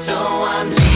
so I'm leaving.